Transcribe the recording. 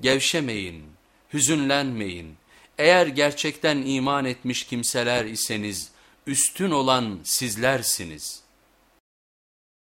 Gevşemeyin, hüzünlenmeyin. Eğer gerçekten iman etmiş kimseler iseniz üstün olan sizlersiniz.''